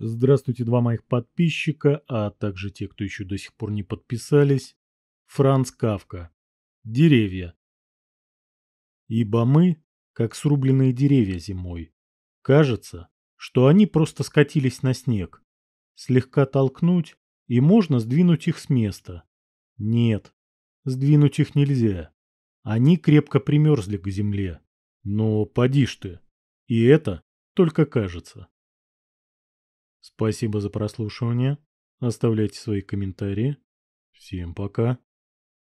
Здравствуйте, два моих подписчика, а также те, кто еще до сих пор не подписались. Франц Кавка. Деревья. Ибо мы, как срубленные деревья зимой. Кажется, что они просто скатились на снег. Слегка толкнуть, и можно сдвинуть их с места. Нет, сдвинуть их нельзя. Они крепко примерзли к земле. Но поди ж ты. И это только кажется. Спасибо за прослушивание. Оставляйте свои комментарии. Всем пока.